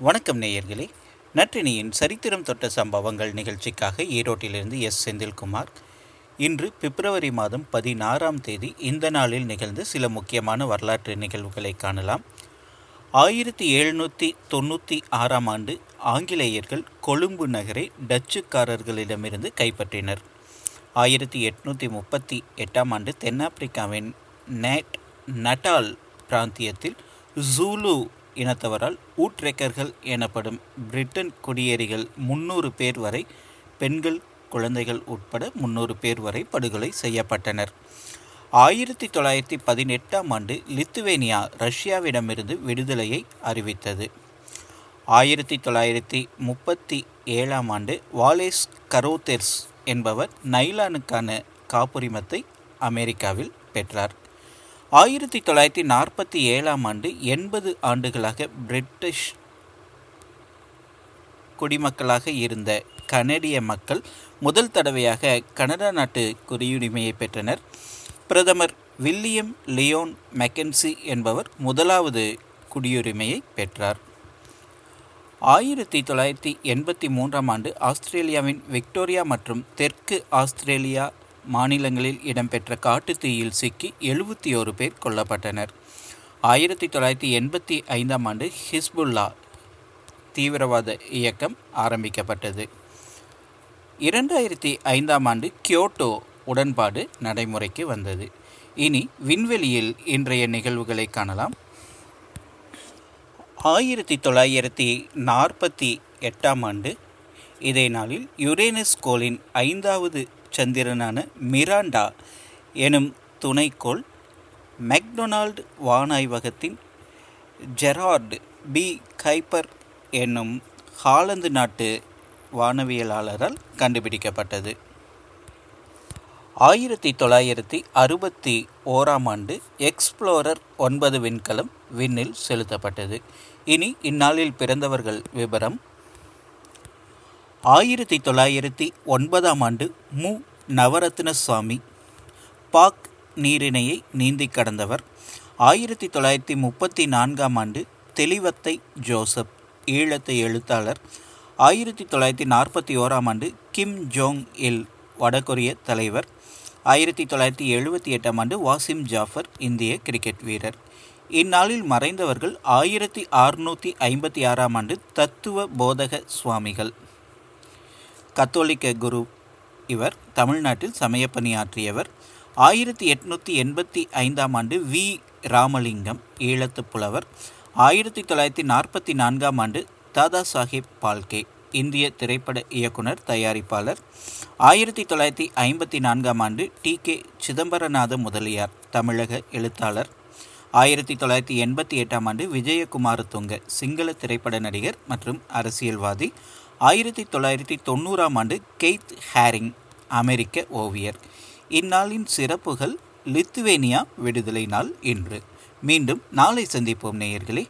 வணக்கம் நேயர்களே. நற்றினியின் சரித்திரம் தொட்ட சம்பவங்கள் நிகழ்ச்சிக்காக ஈரோட்டிலிருந்து எஸ். செந்தில்குமார். இன்று பிப்ரவரி மாதம் பதினாறாம் தேதி இந்த நாளில் நிகழ்ந்த சில முக்கியமான வரலாற்று நிகழ்வுகளை காணலாம். ஆயிரத்தி எழுநூற்றி தொண்ணூற்றி ஆறாம் ஆண்டு ஆங்கிலேயர்கள் கொழும்பு நகரை டச்சுக்காரர்களிடமிருந்து கைப்பற்றினர். ஆயிரத்தி எட்நூற்றி முப்பத்தி எட்டாம் ஆண்டு தென்னாப்பிரிக்காவின் நேட் நட்டால் பிராந்தியத்தில் ஜூலு இனத்தவரால் ஊட்ரெக்கர்கள் எனப்படும் பிரிட்டன் குடியேறிகள் முன்னூறு பேர் வரை பெண்கள் குழந்தைகள் உட்பட முன்னூறு பேர் வரை படுகொலை செய்யப்பட்டனர். ஆயிரத்தி தொள்ளாயிரத்தி பதினெட்டாம் ஆண்டு லித்துவேனியா ரஷ்யாவிடமிருந்து விடுதலையை அறிவித்தது. ஆயிரத்தி தொள்ளாயிரத்தி முப்பத்தி ஏழாம் ஆண்டு வாலேஸ் கரோதெர்ஸ் என்பவர் நைலானுக்கான காப்புரிமத்தை அமெரிக்காவில் பெற்றார். ஆயிரத்தி தொள்ளாயிரத்தி நாற்பத்தி ஏழாம் ஆண்டு எண்பது ஆண்டுகளாக பிரிட்டிஷ் குடிமக்களாக இருந்த கனடிய மக்கள் முதல் தடவையாக கனடா நாட்டு குடியுரிமையை பெற்றனர். பிரதமர் வில்லியம் லியோன் மெக்கன்சி என்பவர் முதலாவது குடியுரிமையை பெற்றார். ஆயிரத்தி தொள்ளாயிரத்தி எண்பத்தி மூன்றாம் ஆண்டு ஆஸ்திரேலியாவின் விக்டோரியா மற்றும் தெற்கு ஆஸ்திரேலியா மாநிலங்களில் இடம்பெற்ற காட்டுத்தீயில் சிக்கி எழுபத்தி ஓரு பேர் கொல்லப்பட்டனர். ஆயிரத்தி தொள்ளாயிரத்தி எண்பத்தி ஐந்தாம் ஆண்டு ஹிஸ்புல்லா தீவிரவாத இயக்கம் ஆரம்பிக்கப்பட்டது. இரண்டாயிரத்தி ஐந்தாம் ஆண்டு கியோட்டோ உடன்பாடு நடைமுறைக்கு வந்தது. இனி விண்வெளியில் இன்றைய நிகழ்வுகளை காணலாம். ஆயிரத்தி தொள்ளாயிரத்தி நாற்பத்தி எட்டாம் ஆண்டு இதே நாளில் யுரேனஸ் கோளின் ஐந்தாவது சந்திரனான மிராண்டா எனும் துணைக்கோள் மெக்டொனால்டு வானாய்வகத்தின் ஜெரார்டு பி. கைப்பர் என்னும் ஹாலந்து நாட்டு வானவியலாளரால் கண்டுபிடிக்கப்பட்டது. ஆயிரத்தி தொள்ளாயிரத்தி அறுபத்தி ஓராம் ஆண்டு எக்ஸ்ப்ளோரர் ஒன்பது விண்கலம் விண்ணில் செலுத்தப்பட்டது. இனி இந்நாளில் பிறந்தவர்கள் விவரம் ஆயிரத்தி தொள்ளாயிரத்தி ஒன்பதாம் ஆண்டு மு. நவரத்ன சுவாமி பாக் நீரிணையை நீந்தி கடந்தவர். ஆயிரத்தி தொள்ளாயிரத்தி முப்பத்தி நான்காம் ஆண்டு தெளிவத்தை ஜோசப் ஈழத்து எழுத்தாளர். ஆயிரத்தி தொள்ளாயிரத்தி நாற்பத்தி ஓராம் ஆண்டு கிம் ஜோங் இல் வடகொரிய தலைவர். ஆயிரத்தி தொள்ளாயிரத்தி எழுபத்தி எட்டாம் ஆண்டு வாசிம் ஜாஃபர் இந்திய கிரிக்கெட் வீரர். இந்நாளில் மறைந்தவர்கள் ஆயிரத்தி அறுநூற்றி ஐம்பத்தி ஆறாம் ஆண்டு தத்துவ போதக சுவாமிகள். கத்தோலிக்க குரு இவர் தமிழ்நாட்டில் சமயப்பணியாற்றியவர். ஆயிரத்தி எட்நூற்றி எண்பத்தி ஐந்தாம் ஆண்டு வி. ராமலிங்கம் ஈழத்து புலவர். ஆயிரத்தி தொள்ளாயிரத்தி நாற்பத்தி நான்காம் ஆண்டு தாதா சாஹிப் பால்கே இந்திய திரைப்பட இயக்குனர் தயாரிப்பாளர். ஆயிரத்தி தொள்ளாயிரத்தி ஐம்பத்தி நான்காம் ஆண்டு டி. கே. சிதம்பரநாத முதலியார் தமிழக எழுத்தாளர். ஆயிரத்தி தொள்ளாயிரத்தி எண்பத்தி எட்டாம் ஆண்டு விஜயகுமார தொங்க சிங்கள திரைப்பட நடிகர் மற்றும் அரசியல்வாதி. ஆயிரத்தி தொள்ளாயிரத்தி தொண்ணூறாம் ஆண்டு கெய்த் ஹேரிங் அமெரிக்க ஓவியர். இந்நாளின் சிறப்புகள் லித்துவேனியா விடுதலை நாள் இன்று. மீண்டும் நாளை சந்திப்போம் நேயர்களே.